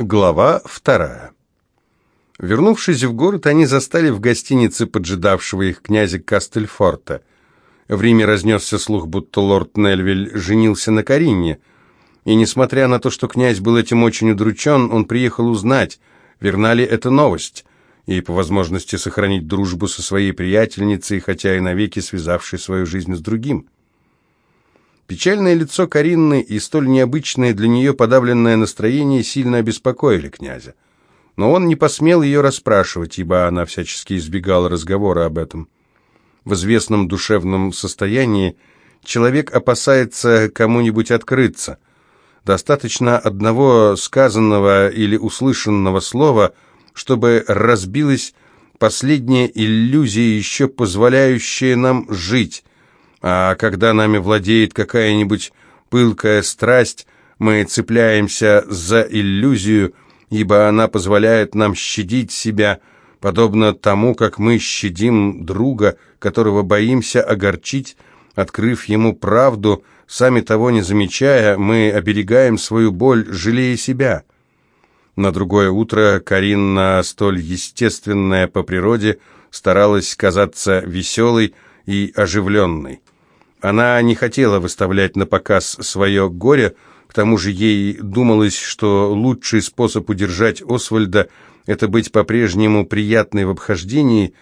Глава вторая. Вернувшись в город, они застали в гостинице поджидавшего их князя Кастельфорта. В Риме разнесся слух, будто лорд Нельвиль женился на Карине, и, несмотря на то, что князь был этим очень удручен, он приехал узнать, верна ли эта новость, и по возможности сохранить дружбу со своей приятельницей, хотя и навеки связавшей свою жизнь с другим. Печальное лицо Каринны и столь необычное для нее подавленное настроение сильно обеспокоили князя. Но он не посмел ее расспрашивать, ибо она всячески избегала разговора об этом. В известном душевном состоянии человек опасается кому-нибудь открыться. Достаточно одного сказанного или услышанного слова, чтобы разбилась последняя иллюзия, еще позволяющая нам жить, а когда нами владеет какая-нибудь пылкая страсть, мы цепляемся за иллюзию, ибо она позволяет нам щадить себя, подобно тому, как мы щадим друга, которого боимся огорчить, открыв ему правду, сами того не замечая, мы оберегаем свою боль, жалея себя. На другое утро Каринна, столь естественная по природе, старалась казаться веселой и оживленной. Она не хотела выставлять на показ свое горе, к тому же ей думалось, что лучший способ удержать Освальда – это быть по-прежнему приятной в обхождении,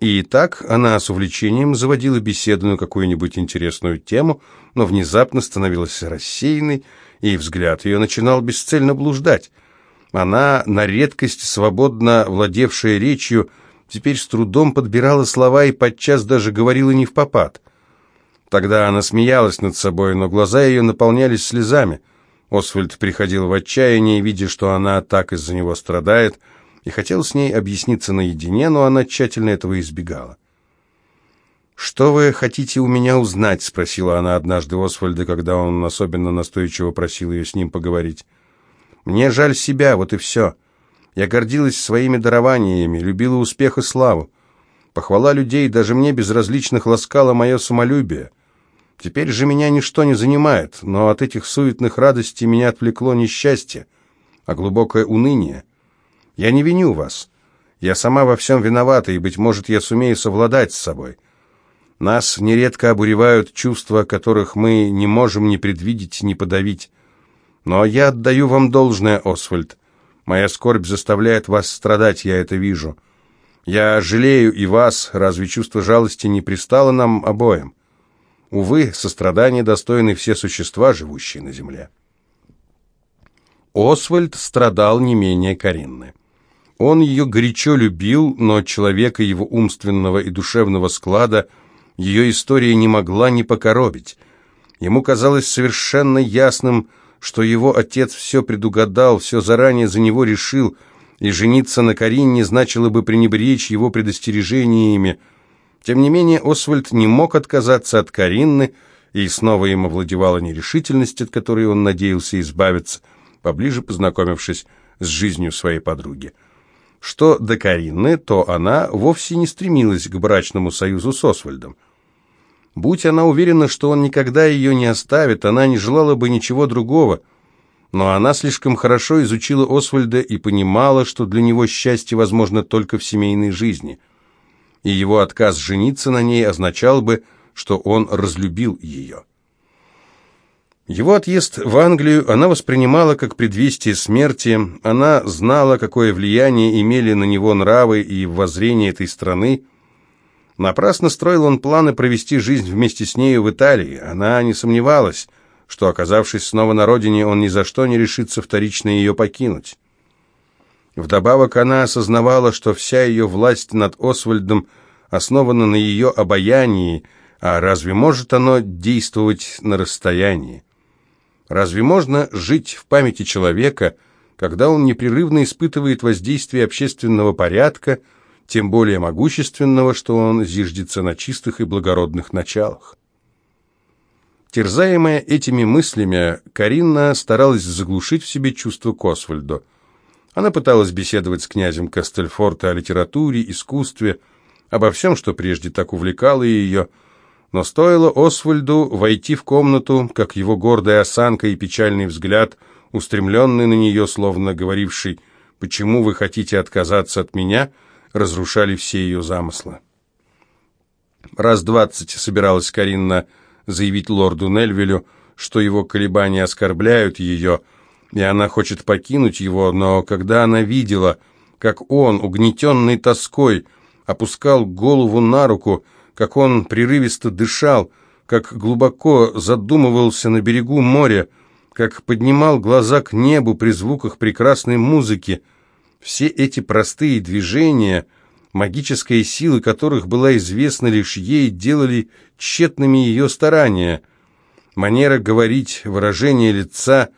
и так она с увлечением заводила беседу на какую-нибудь интересную тему, но внезапно становилась рассеянной, и взгляд ее начинал бесцельно блуждать. Она, на редкость свободно владевшая речью, теперь с трудом подбирала слова и подчас даже говорила не в попад. Тогда она смеялась над собой, но глаза ее наполнялись слезами. Освальд приходил в отчаяние, видя, что она так из-за него страдает, и хотел с ней объясниться наедине, но она тщательно этого избегала. «Что вы хотите у меня узнать?» — спросила она однажды Освальда, когда он особенно настойчиво просил ее с ним поговорить. «Мне жаль себя, вот и все. Я гордилась своими дарованиями, любила успех и славу. Похвала людей даже мне безразличных ласкала мое самолюбие. Теперь же меня ничто не занимает, но от этих суетных радостей меня отвлекло несчастье, а глубокое уныние. Я не виню вас. Я сама во всем виновата, и, быть может, я сумею совладать с собой. Нас нередко обуревают чувства, которых мы не можем ни предвидеть, ни подавить. Но я отдаю вам должное, Освальд. Моя скорбь заставляет вас страдать, я это вижу. Я жалею и вас, разве чувство жалости не пристало нам обоим? Увы, сострадания достойны все существа, живущие на земле. Освальд страдал не менее Каринны. Он ее горячо любил, но человека его умственного и душевного склада ее история не могла не покоробить. Ему казалось совершенно ясным, что его отец все предугадал, все заранее за него решил, и жениться на Карине значило бы пренебречь его предостережениями, тем не менее, Освальд не мог отказаться от Каринны, и снова им овладевала нерешительность, от которой он надеялся избавиться, поближе познакомившись с жизнью своей подруги. Что до Каринны, то она вовсе не стремилась к брачному союзу с Освальдом. Будь она уверена, что он никогда ее не оставит, она не желала бы ничего другого. Но она слишком хорошо изучила Освальда и понимала, что для него счастье возможно только в семейной жизни – и его отказ жениться на ней означал бы, что он разлюбил ее. Его отъезд в Англию она воспринимала как предвестие смерти, она знала, какое влияние имели на него нравы и воззрения этой страны. Напрасно строил он планы провести жизнь вместе с нею в Италии, она не сомневалась, что, оказавшись снова на родине, он ни за что не решится вторично ее покинуть. Вдобавок она осознавала, что вся ее власть над Освальдом основана на ее обаянии, а разве может оно действовать на расстоянии? Разве можно жить в памяти человека, когда он непрерывно испытывает воздействие общественного порядка, тем более могущественного, что он зиждется на чистых и благородных началах? Терзаемая этими мыслями, Каринна старалась заглушить в себе чувство к Освальду. Она пыталась беседовать с князем Кастельфорта о литературе, искусстве, обо всем, что прежде так увлекало ее, но стоило Освальду войти в комнату, как его гордая осанка и печальный взгляд устремленный на нее, словно говоривший «Почему вы хотите отказаться от меня?», разрушали все ее замыслы. Раз двадцать собиралась Каринна заявить лорду Нельвилю, что его колебания оскорбляют ее, и она хочет покинуть его, но когда она видела, как он, угнетенный тоской, опускал голову на руку, как он прерывисто дышал, как глубоко задумывался на берегу моря, как поднимал глаза к небу при звуках прекрасной музыки, все эти простые движения, магическая сила которых была известна лишь ей, делали тщетными ее старания. Манера говорить, выражение лица,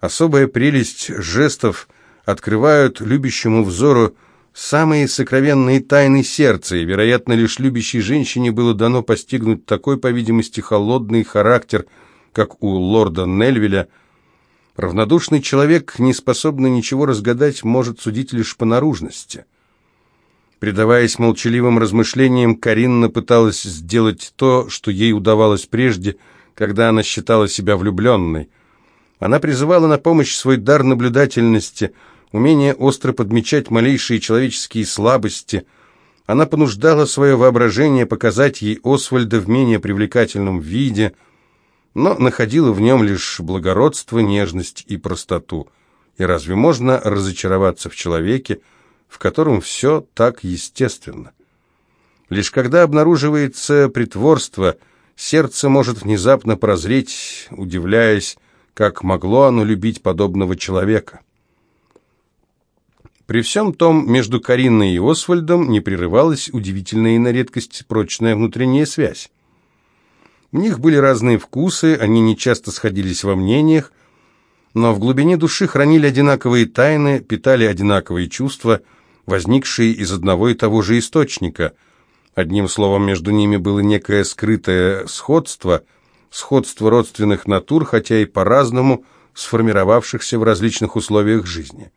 особая прелесть жестов открывают любящему взору самые сокровенные тайны сердца, и, вероятно, лишь любящей женщине было дано постигнуть такой, по видимости, холодный характер, как у лорда Нельвеля – Равнодушный человек, не способный ничего разгадать, может судить лишь по наружности. Предаваясь молчаливым размышлениям, Каринна пыталась сделать то, что ей удавалось прежде, когда она считала себя влюбленной. Она призывала на помощь свой дар наблюдательности, умение остро подмечать малейшие человеческие слабости. Она понуждала свое воображение показать ей Освальда в менее привлекательном виде – но находила в нем лишь благородство, нежность и простоту. И разве можно разочароваться в человеке, в котором все так естественно? Лишь когда обнаруживается притворство, сердце может внезапно прозреть, удивляясь, как могло оно любить подобного человека. При всем том, между Кариной и Освальдом не прерывалась удивительная и на редкость прочная внутренняя связь. У них были разные вкусы, они не часто сходились во мнениях, но в глубине души хранили одинаковые тайны, питали одинаковые чувства, возникшие из одного и того же источника. Одним словом, между ними было некое скрытое сходство, сходство родственных натур, хотя и по-разному сформировавшихся в различных условиях жизни.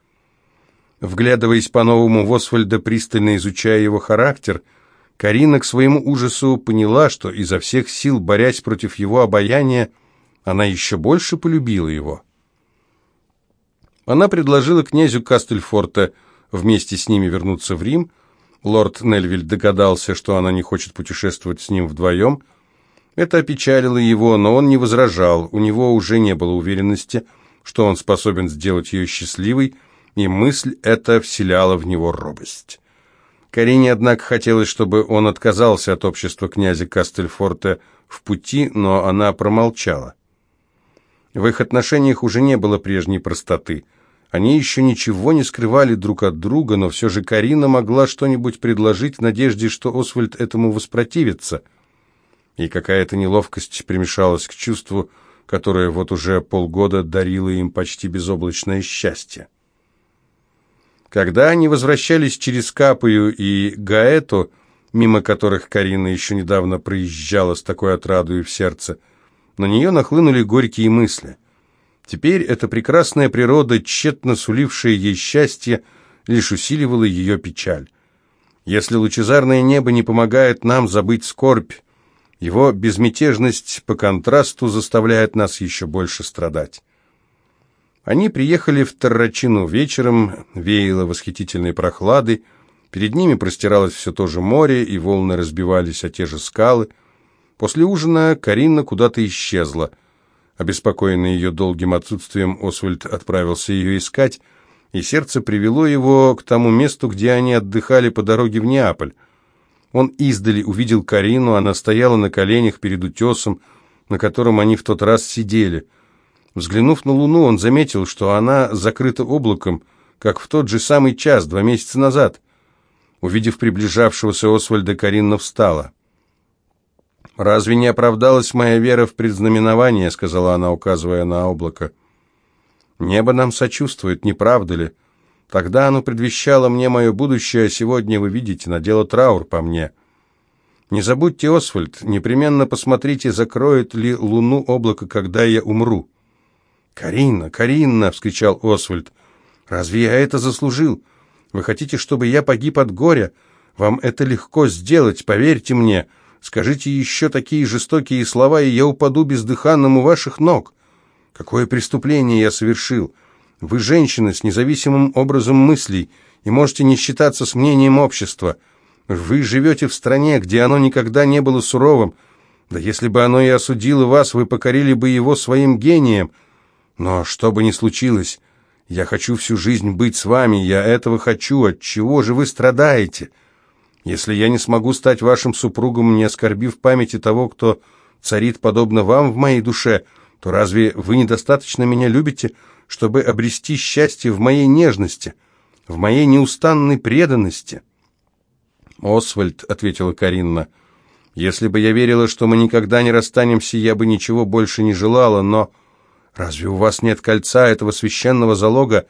Вглядываясь по-новому в Освальда, пристально изучая его характер – Карина к своему ужасу поняла, что изо всех сил, борясь против его обаяния, она еще больше полюбила его. Она предложила князю Кастельфорта вместе с ними вернуться в Рим. Лорд Нельвиль догадался, что она не хочет путешествовать с ним вдвоем. Это опечалило его, но он не возражал. У него уже не было уверенности, что он способен сделать ее счастливой, и мысль эта вселяла в него робость. Карине, однако, хотелось, чтобы он отказался от общества князя Кастельфорта в пути, но она промолчала. В их отношениях уже не было прежней простоты. Они еще ничего не скрывали друг от друга, но все же Карина могла что-нибудь предложить в надежде, что Освальд этому воспротивится. И какая-то неловкость примешалась к чувству, которое вот уже полгода дарило им почти безоблачное счастье. Когда они возвращались через Капою и Гаэту, мимо которых Карина еще недавно проезжала с такой отрадой в сердце, на нее нахлынули горькие мысли. Теперь эта прекрасная природа, тщетно сулившая ей счастье, лишь усиливала ее печаль. Если лучезарное небо не помогает нам забыть скорбь, его безмятежность по контрасту заставляет нас еще больше страдать. Они приехали в Таррачину вечером, веяло восхитительной прохладой, перед ними простиралось все то же море, и волны разбивались о те же скалы. После ужина Карина куда-то исчезла. Обеспокоенный ее долгим отсутствием, Освальд отправился ее искать, и сердце привело его к тому месту, где они отдыхали по дороге в Неаполь. Он издали увидел Карину, она стояла на коленях перед утесом, на котором они в тот раз сидели – Взглянув на Луну, он заметил, что она закрыта облаком, как в тот же самый час, два месяца назад. Увидев приближавшегося Освальда, Каринна встала. «Разве не оправдалась моя вера в предзнаменование?» — сказала она, указывая на облако. «Небо нам сочувствует, не правда ли? Тогда оно предвещало мне мое будущее, а сегодня, вы видите, надело траур по мне. Не забудьте, Освальд, непременно посмотрите, закроет ли луну облако, когда я умру». «Карина, Карина!» — вскричал Освальд. «Разве я это заслужил? Вы хотите, чтобы я погиб от горя? Вам это легко сделать, поверьте мне. Скажите еще такие жестокие слова, и я упаду бездыханным у ваших ног. Какое преступление я совершил? Вы женщина с независимым образом мыслей и можете не считаться с мнением общества. Вы живете в стране, где оно никогда не было суровым. Да если бы оно и осудило вас, вы покорили бы его своим гением. Но что бы ни случилось, я хочу всю жизнь быть с вами, я этого хочу. От чего же вы страдаете? Если я не смогу стать вашим супругом, не оскорбив памяти того, кто царит подобно вам в моей душе, то разве вы недостаточно меня любите, чтобы обрести счастье в моей нежности, в моей неустанной преданности?» «Освальд», — ответила Каринна, — «если бы я верила, что мы никогда не расстанемся, я бы ничего больше не желала, но разве у вас нет кольца этого священного залога?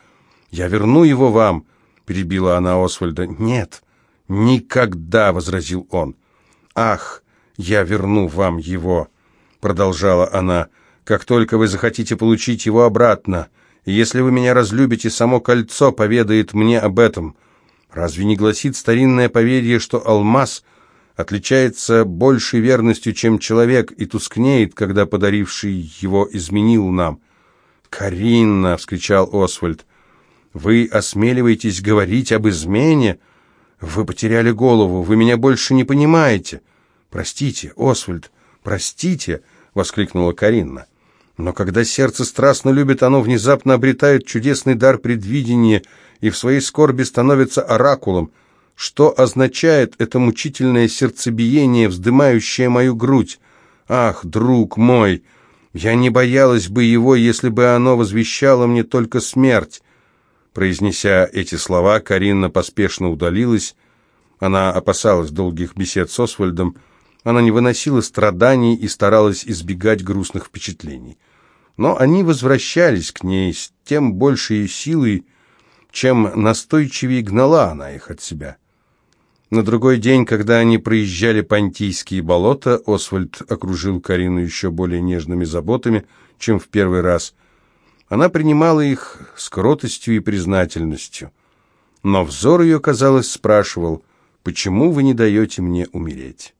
Я верну его вам», — перебила она Освальда. «Нет, никогда», — возразил он. «Ах, я верну вам его», — продолжала она, — «как только вы захотите получить его обратно, если вы меня разлюбите, само кольцо поведает мне об этом». Разве не гласит старинное поверье, что алмаз отличается большей верностью, чем человек, и тускнеет, когда подаривший его изменил нам? «Каринна!» — вскричал Освальд. «Вы осмеливаетесь говорить об измене? Вы потеряли голову, вы меня больше не понимаете!» «Простите, Освальд, простите!» — воскликнула Каринна. Но когда сердце страстно любит, оно внезапно обретает чудесный дар предвидения — и в своей скорби становится оракулом. Что означает это мучительное сердцебиение, вздымающее мою грудь? Ах, друг мой, я не боялась бы его, если бы оно возвещало мне только смерть. Произнеся эти слова, Карина поспешно удалилась. Она опасалась долгих бесед с Освальдом. Она не выносила страданий и старалась избегать грустных впечатлений. Но они возвращались к ней с тем большей силой, чем настойчивее гнала она их от себя. На другой день, когда они проезжали Понтийские болота, Освальд окружил Карину еще более нежными заботами, чем в первый раз. Она принимала их с кротостью и признательностью. Но взор ее, казалось, спрашивал, «Почему вы не даете мне умереть?»